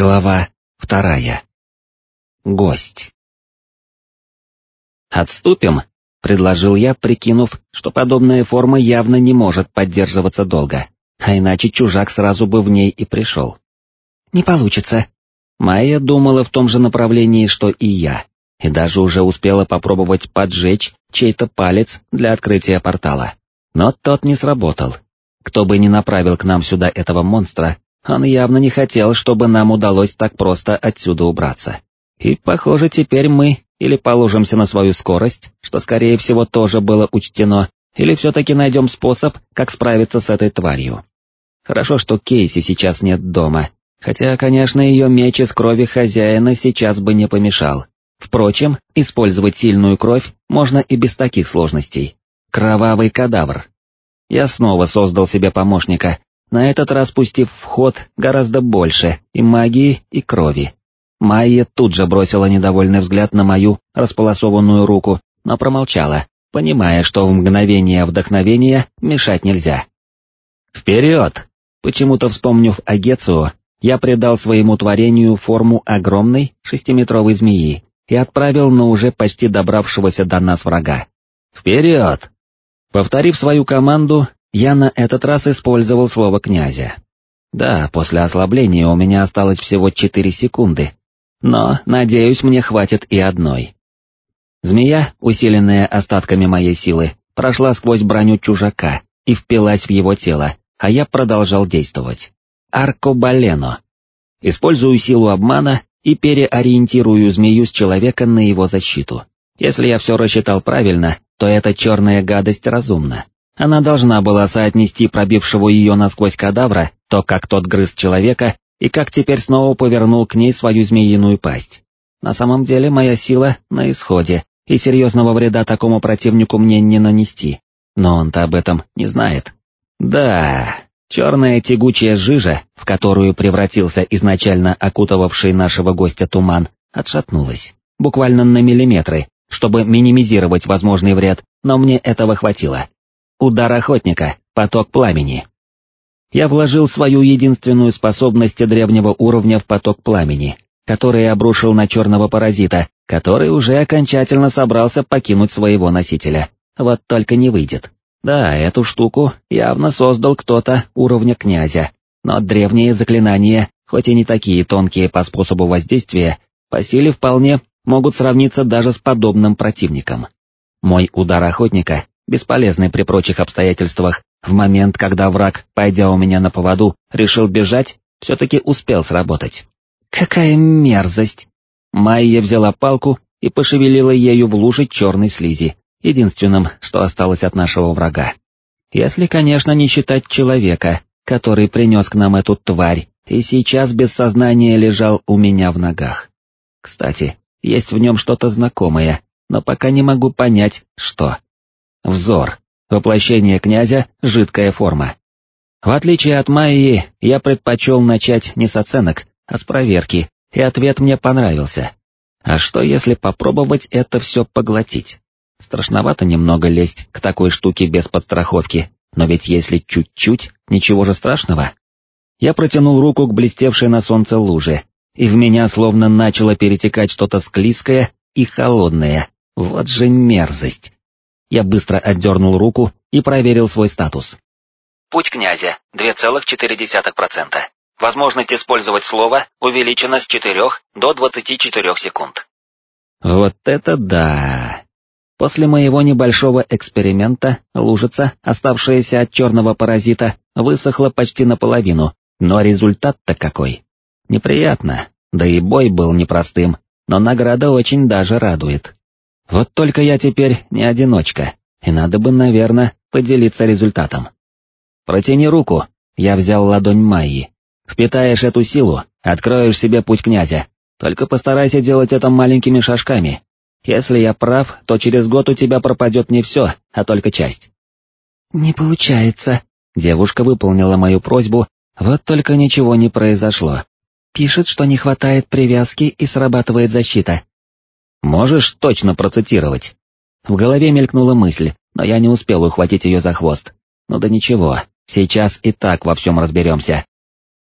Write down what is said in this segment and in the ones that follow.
Глава вторая. Гость. «Отступим», — предложил я, прикинув, что подобная форма явно не может поддерживаться долго, а иначе чужак сразу бы в ней и пришел. «Не получится». Майя думала в том же направлении, что и я, и даже уже успела попробовать поджечь чей-то палец для открытия портала. Но тот не сработал. Кто бы ни направил к нам сюда этого монстра, он явно не хотел, чтобы нам удалось так просто отсюда убраться. И, похоже, теперь мы или положимся на свою скорость, что, скорее всего, тоже было учтено, или все-таки найдем способ, как справиться с этой тварью. Хорошо, что Кейси сейчас нет дома, хотя, конечно, ее меч из крови хозяина сейчас бы не помешал. Впрочем, использовать сильную кровь можно и без таких сложностей. Кровавый кадавр. Я снова создал себе помощника, на этот раз пустив в ход гораздо больше и магии, и крови. Майя тут же бросила недовольный взгляд на мою располосованную руку, но промолчала, понимая, что в мгновение вдохновения мешать нельзя. «Вперед!» Почему-то вспомнив о Гецио, я придал своему творению форму огромной шестиметровой змеи и отправил на уже почти добравшегося до нас врага. «Вперед!» Повторив свою команду, я на этот раз использовал слово «князя». Да, после ослабления у меня осталось всего четыре секунды, но, надеюсь, мне хватит и одной. Змея, усиленная остатками моей силы, прошла сквозь броню чужака и впилась в его тело, а я продолжал действовать. Аркобалено. Использую силу обмана и переориентирую змею с человека на его защиту. Если я все рассчитал правильно, то эта черная гадость разумна. Она должна была соотнести пробившего ее насквозь кадавра, то, как тот грыз человека, и как теперь снова повернул к ней свою змеиную пасть. На самом деле моя сила на исходе, и серьезного вреда такому противнику мне не нанести, но он-то об этом не знает. Да, черная тягучая жижа, в которую превратился изначально окутывавший нашего гостя туман, отшатнулась, буквально на миллиметры, чтобы минимизировать возможный вред, но мне этого хватило. Удар охотника, поток пламени. Я вложил свою единственную способность древнего уровня в поток пламени, который обрушил на черного паразита, который уже окончательно собрался покинуть своего носителя. Вот только не выйдет. Да, эту штуку явно создал кто-то уровня князя, но древние заклинания, хоть и не такие тонкие по способу воздействия, по силе вполне могут сравниться даже с подобным противником. Мой удар охотника бесполезный при прочих обстоятельствах, в момент, когда враг, пойдя у меня на поводу, решил бежать, все-таки успел сработать. Какая мерзость! Майя взяла палку и пошевелила ею в луже черной слизи, единственным, что осталось от нашего врага. Если, конечно, не считать человека, который принес к нам эту тварь, и сейчас без сознания лежал у меня в ногах. Кстати, есть в нем что-то знакомое, но пока не могу понять, что. Взор. Воплощение князя — жидкая форма. В отличие от Майи, я предпочел начать не с оценок, а с проверки, и ответ мне понравился. А что если попробовать это все поглотить? Страшновато немного лезть к такой штуке без подстраховки, но ведь если чуть-чуть, ничего же страшного. Я протянул руку к блестевшей на солнце луже, и в меня словно начало перетекать что-то склизкое и холодное. Вот же мерзость. Я быстро отдернул руку и проверил свой статус. Путь князя 2,4%. Возможность использовать слово увеличена с 4 до 24 секунд. Вот это да! После моего небольшого эксперимента лужица, оставшаяся от черного паразита, высохла почти наполовину, но результат-то какой. Неприятно, да и бой был непростым, но награда очень даже радует. Вот только я теперь не одиночка, и надо бы, наверное, поделиться результатом. Протяни руку, я взял ладонь Майи. Впитаешь эту силу, откроешь себе путь князя, только постарайся делать это маленькими шажками. Если я прав, то через год у тебя пропадет не все, а только часть. Не получается. Девушка выполнила мою просьбу, вот только ничего не произошло. Пишет, что не хватает привязки и срабатывает защита. Можешь точно процитировать? В голове мелькнула мысль, но я не успел ухватить ее за хвост. Ну да ничего, сейчас и так во всем разберемся.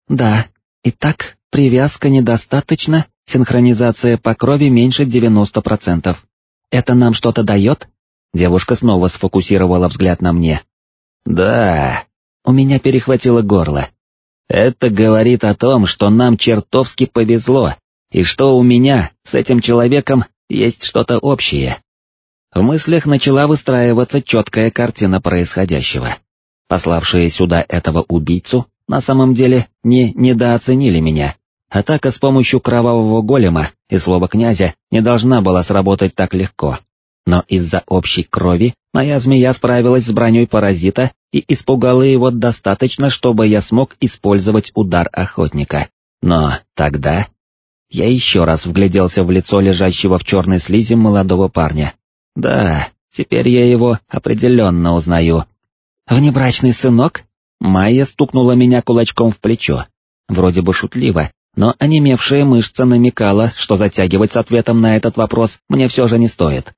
Да, итак, привязка недостаточно, синхронизация по крови меньше 90%. Это нам что-то дает? Девушка снова сфокусировала взгляд на мне. Да, у меня перехватило горло. Это говорит о том, что нам чертовски повезло, и что у меня с этим человеком есть что-то общее. В мыслях начала выстраиваться четкая картина происходящего. Пославшие сюда этого убийцу на самом деле не недооценили меня. Атака с помощью кровавого голема и слова князя не должна была сработать так легко. Но из-за общей крови моя змея справилась с броней паразита и испугала его достаточно, чтобы я смог использовать удар охотника. Но тогда... Я еще раз вгляделся в лицо лежащего в черной слизи молодого парня. Да, теперь я его определенно узнаю. «Внебрачный сынок?» Майя стукнула меня кулачком в плечо. Вроде бы шутливо, но онемевшая мышца намекала, что затягивать с ответом на этот вопрос мне все же не стоит.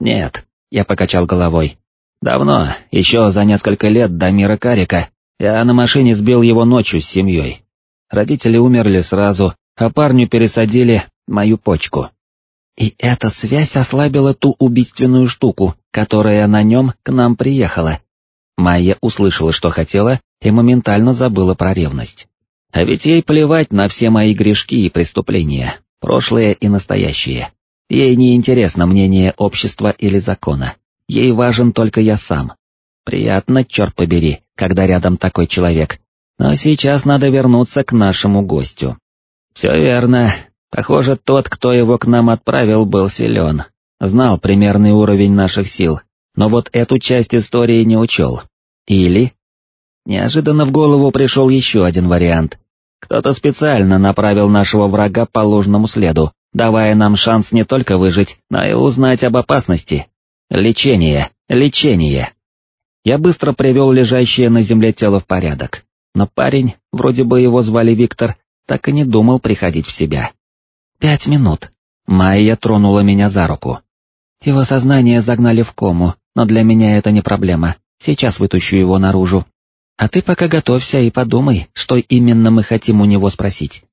«Нет», — я покачал головой. «Давно, еще за несколько лет до мира Карика, я на машине сбил его ночью с семьей. Родители умерли сразу, а парню пересадили мою почку. И эта связь ослабила ту убийственную штуку, которая на нем к нам приехала. Майя услышала, что хотела, и моментально забыла про ревность. А ведь ей плевать на все мои грешки и преступления, прошлые и настоящие. Ей не интересно мнение общества или закона. Ей важен только я сам. Приятно, черт побери, когда рядом такой человек. Но сейчас надо вернуться к нашему гостю. Все верно. Похоже, тот, кто его к нам отправил, был силен. Знал примерный уровень наших сил, но вот эту часть истории не учел. Или... Неожиданно в голову пришел еще один вариант. Кто-то специально направил нашего врага по ложному следу, давая нам шанс не только выжить, но и узнать об опасности. Лечение, лечение. Я быстро привел лежащее на земле тело в порядок, но парень, вроде бы его звали Виктор, так и не думал приходить в себя. Пять минут. Майя тронула меня за руку. Его сознание загнали в кому, но для меня это не проблема, сейчас вытащу его наружу. А ты пока готовься и подумай, что именно мы хотим у него спросить.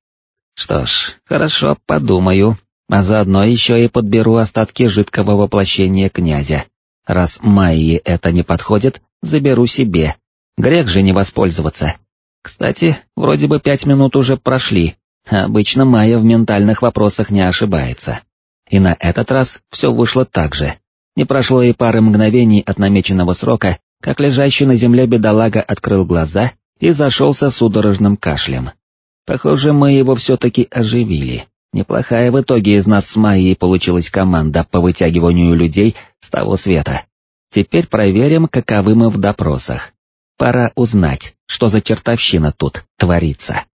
Что ж, хорошо, подумаю, а заодно еще и подберу остатки жидкого воплощения князя. Раз Майе это не подходит, заберу себе. Грех же не воспользоваться. Кстати, вроде бы пять минут уже прошли, обычно Майя в ментальных вопросах не ошибается. И на этот раз все вышло так же. Не прошло и пары мгновений от намеченного срока, как лежащий на земле бедолага открыл глаза и зашелся судорожным кашлем. Похоже, мы его все-таки оживили. Неплохая в итоге из нас с Майей получилась команда по вытягиванию людей с того света. Теперь проверим, каковы мы в допросах. Пора узнать, что за чертовщина тут творится.